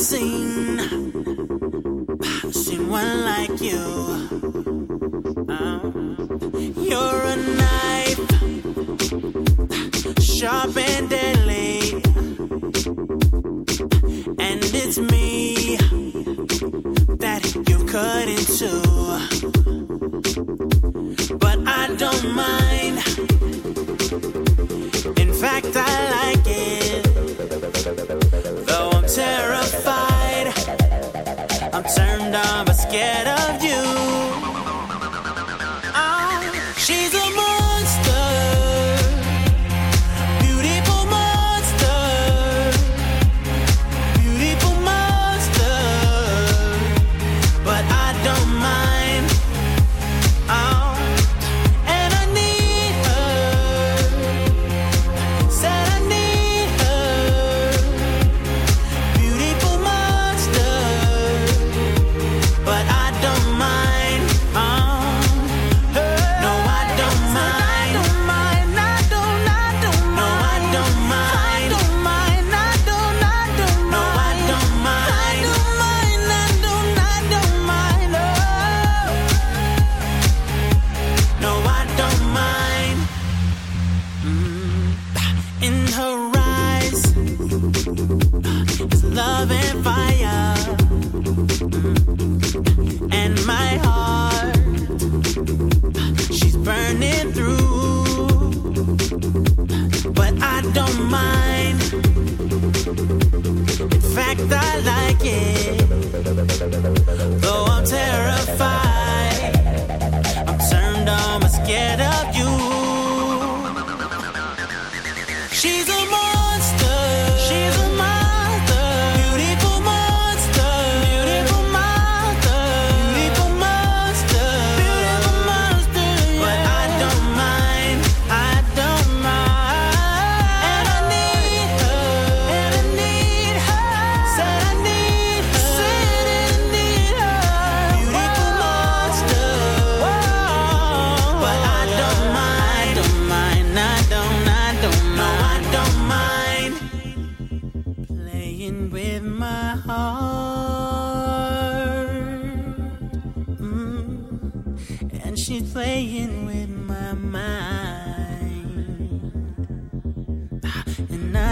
sing.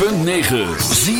Punt 9.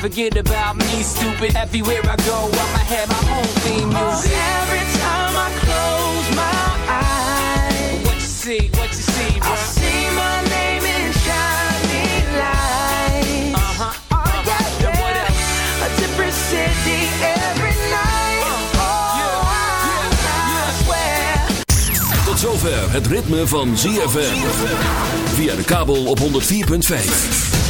forget about me, stupid. Everywhere I go, I'ma have my own theme music. Oh, every time I close my eyes, What you see? What you see, bro? I see my name in shining lights. Uh-huh. Oh, yeah, Uh-huh. What yeah. else? A different city every night. Oh, I, I swear. Tot zover het ritme van ZFM. Via de kabel op 104.5.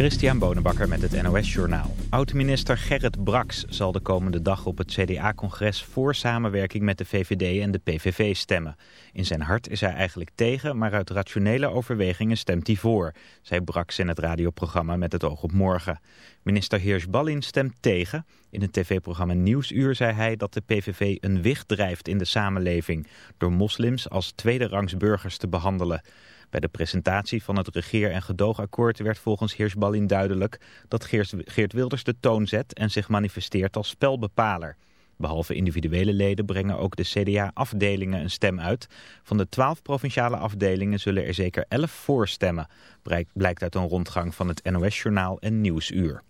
Christian Bonenbakker met het NOS Journaal. Oud-minister Gerrit Brax zal de komende dag op het CDA-congres voor samenwerking met de VVD en de PVV stemmen. In zijn hart is hij eigenlijk tegen, maar uit rationele overwegingen stemt hij voor, zei Brax in het radioprogramma Met het oog op morgen. Minister Heers-Ballin stemt tegen. In het tv-programma Nieuwsuur zei hij dat de PVV een wicht drijft in de samenleving door moslims als tweederangs burgers te behandelen. Bij de presentatie van het regeer- en gedoogakkoord werd volgens Heersballin duidelijk dat Geert Wilders de toon zet en zich manifesteert als spelbepaler. Behalve individuele leden brengen ook de CDA-afdelingen een stem uit. Van de twaalf provinciale afdelingen zullen er zeker elf voorstemmen, blijkt uit een rondgang van het NOS-journaal en Nieuwsuur.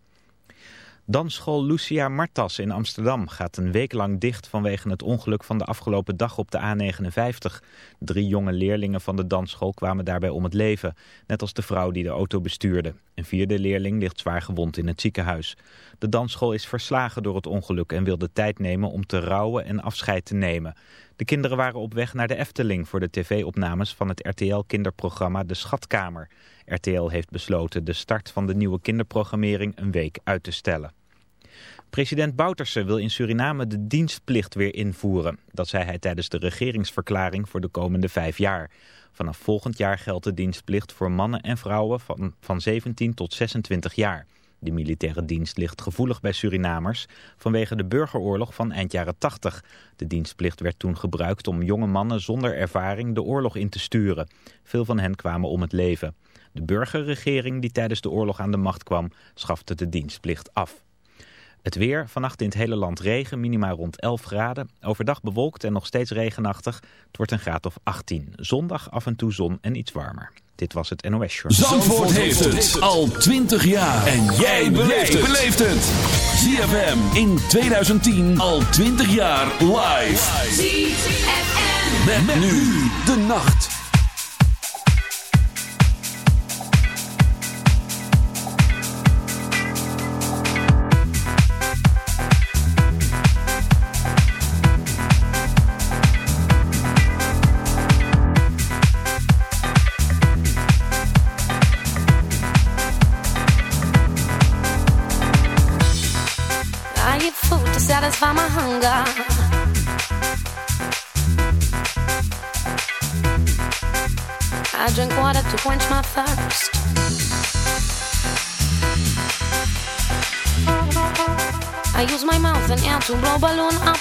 Dansschool Lucia Martas in Amsterdam gaat een week lang dicht vanwege het ongeluk van de afgelopen dag op de A59. Drie jonge leerlingen van de dansschool kwamen daarbij om het leven, net als de vrouw die de auto bestuurde. Een vierde leerling ligt zwaar gewond in het ziekenhuis. De dansschool is verslagen door het ongeluk en wil de tijd nemen om te rouwen en afscheid te nemen. De kinderen waren op weg naar de Efteling voor de tv-opnames van het RTL-kinderprogramma De Schatkamer. RTL heeft besloten de start van de nieuwe kinderprogrammering een week uit te stellen. President Bouterse wil in Suriname de dienstplicht weer invoeren. Dat zei hij tijdens de regeringsverklaring voor de komende vijf jaar. Vanaf volgend jaar geldt de dienstplicht voor mannen en vrouwen van, van 17 tot 26 jaar. De militaire dienst ligt gevoelig bij Surinamers vanwege de burgeroorlog van eind jaren 80. De dienstplicht werd toen gebruikt om jonge mannen zonder ervaring de oorlog in te sturen. Veel van hen kwamen om het leven. De burgerregering die tijdens de oorlog aan de macht kwam, schafte de dienstplicht af. Het weer, vannacht in het hele land regen, minima rond 11 graden. Overdag bewolkt en nog steeds regenachtig. Het wordt een graad of 18. Zondag af en toe zon en iets warmer. Dit was het NOS Journal. Zandvoort heeft het al 20 jaar. En jij beleeft het. ZFM in 2010 al 20 jaar live. ZFM. Met, met nu de nacht. To balloon up.